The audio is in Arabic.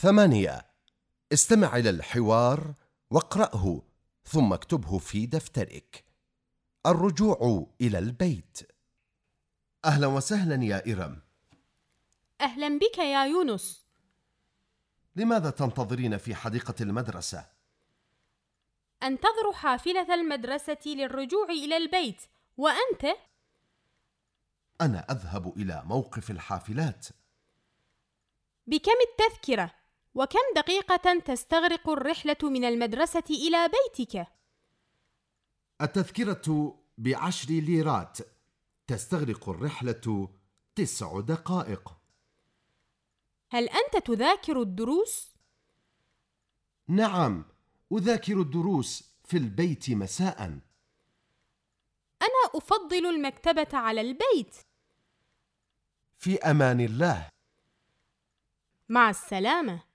ثمانية. استمع إلى الحوار واقرأه ثم اكتبه في دفترك. الرجوع إلى البيت. أهلا وسهلا يا إرم. أهلا بك يا يونس. لماذا تنتظرين في حديقة المدرسة؟ أنتظر حافلة المدرسة للرجوع إلى البيت. وأنت؟ أنا أذهب إلى موقف الحافلات. بكم التذكرة؟ وكم دقيقة تستغرق الرحلة من المدرسة إلى بيتك؟ التذكرة بعشر ليرات. تستغرق الرحلة تسع دقائق. هل أنت تذاكر الدروس؟ نعم أذاكر الدروس في البيت مساء. أنا أفضل المكتبة على البيت. في أمان الله. مع السلامة.